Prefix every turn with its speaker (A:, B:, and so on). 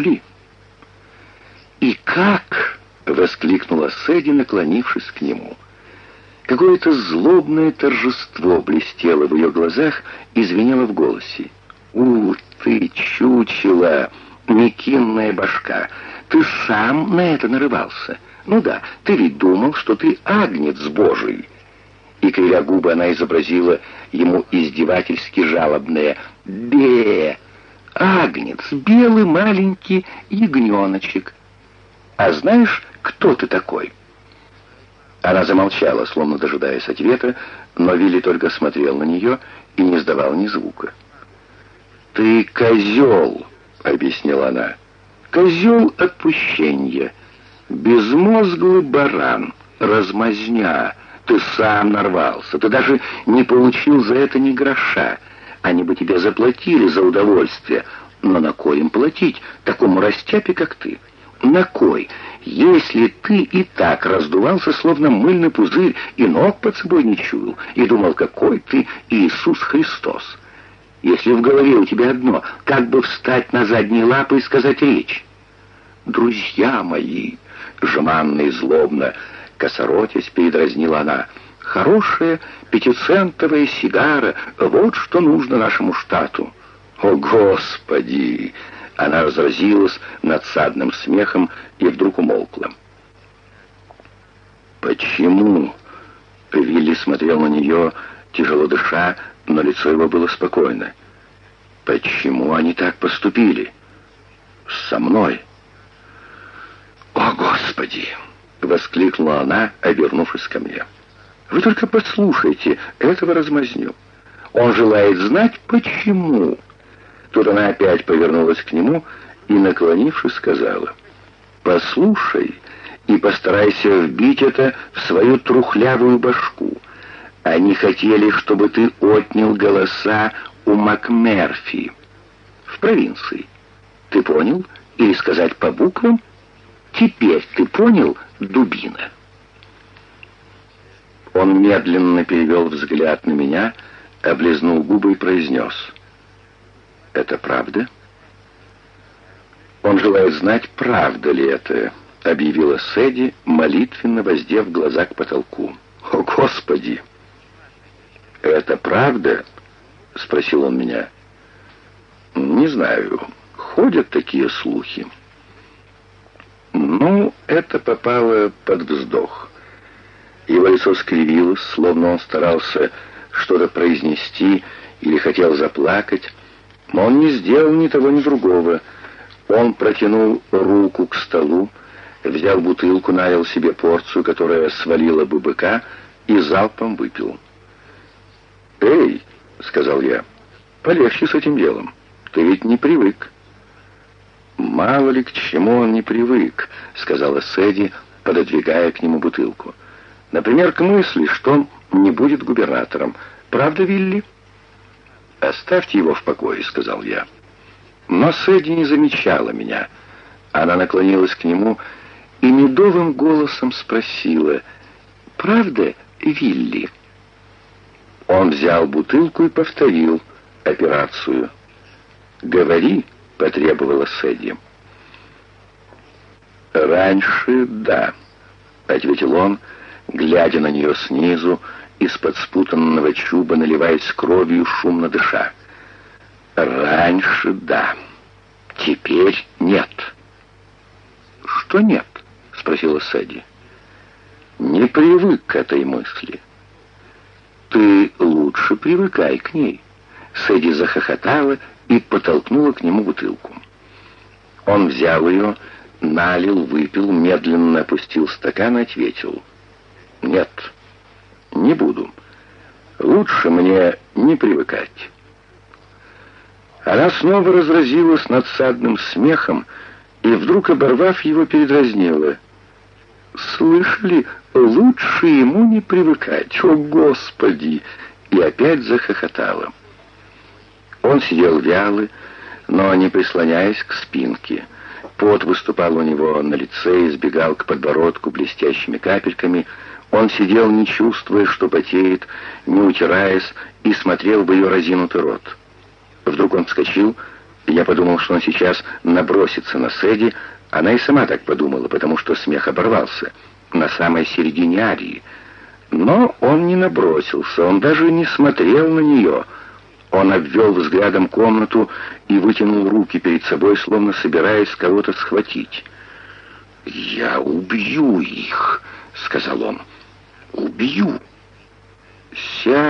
A: Ли. «И как?» — воскликнула Сэдди, наклонившись к нему. Какое-то злобное торжество блестело в ее глазах и звенело в голосе. «У, ты чучела, некинная башка! Ты сам на это нарывался. Ну да, ты ведь думал, что ты агнец божий!» И, кривя губы, она изобразила ему издевательски жалобное «Бе! Агнец, белый маленький ягненочек!» «А знаешь, кто ты такой?» Она замолчала, словно дожидаясь ответа, но Вилли только смотрел на нее и не сдавал ни звука. «Ты козел!» — объяснила она. «Козел отпущения, безмозглый баран, размазня. Ты сам нарвался, ты даже не получил за это ни гроша. Они бы тебе заплатили за удовольствие, но на кой им платить такому растяпе, как ты?» На кой, если ты и так раздувался, словно мыльный пузырь, и ног под собой не чуял, и думал, какой ты Иисус Христос? Если в голове у тебя одно, как бы встать на задние лапы и сказать речь? «Друзья мои!» — жеманно и злобно, косоротясь, передразнила она. «Хорошая пятицентовая сигара — вот что нужно нашему штату». «О, Господи!» Она разразилась надсадным смехом и вдруг умолкла. «Почему?» Вилли смотрел на нее, тяжело дыша, но лицо его было спокойно. «Почему они так поступили? Со мной?» «О, Господи!» — воскликнула она, обернувшись ко мне. «Вы только послушайте этого размазню. Он желает знать, почему...» Тут она опять повернулась к нему и, наклонившись, сказала, «Послушай и постарайся вбить это в свою трухлявую башку. Они хотели, чтобы ты отнял голоса у МакМерфи в провинции. Ты понял? Или сказать по буквам? Теперь ты понял, дубина?» Он медленно перевел взгляд на меня, облизнул губы и произнес — это правда? Он желает знать, правда ли это, объявила Сэдди, молитвенно воздев глаза к потолку. О, Господи! Это правда? Спросил он меня. Не знаю. Ходят такие слухи. Ну, это попало под вздох. Его лицо скривилось, словно он старался что-то произнести или хотел заплакать, но он не сделал ни того, ни другого. Он протянул руку к столу, взял бутылку, налил себе порцию, которая свалила бы быка, и залпом выпил. «Эй!» — сказал я. «Полегче с этим делом. Ты ведь не привык». «Мало ли к чему он не привык», — сказала Сэдди, пододвигая к нему бутылку. «Например, к мысли, что он не будет губернатором. Правда, Вилли?» «Оставьте его в покое», — сказал я. Но Сэдди не замечала меня. Она наклонилась к нему и медовым голосом спросила, «Правда, Вилли?» Он взял бутылку и повторил операцию. «Говори», — потребовала Сэдди. «Раньше да», — ответил он, глядя на нее снизу, из-под спутанного чуба, наливаясь кровью, шумно дыша. «Раньше да, теперь нет». «Что нет?» — спросила Сэдди. «Не привык к этой мысли». «Ты лучше привыкай к ней». Сэдди захохотала и потолкнула к нему бутылку. Он взял ее, налил, выпил, медленно опустил стакан и ответил. «Нет». Не буду. Лучше мне не привыкать. Она снова разразилась надсадным смехом и, вдруг оборвав его, передразнила. «Слышали, лучше ему не привыкать, о Господи!» И опять захохотала. Он сидел вялый, но не прислоняясь к спинке. Пот выступал у него на лице и сбегал к подбородку блестящими капельками, он сидел, не чувствуя, что потеет, не утираясь, и смотрел в ее разинутый рот. Вдруг он вскочил Я подумал, что он сейчас набросится на Сэдди. Она и сама так подумала, потому что смех оборвался на самой середине арии. Но он не набросился, он даже не смотрел на нее. Он обвел взглядом комнату и вытянул руки перед собой, словно собираясь кого-то схватить. «Я убью их», — сказал он. «Убью». Вся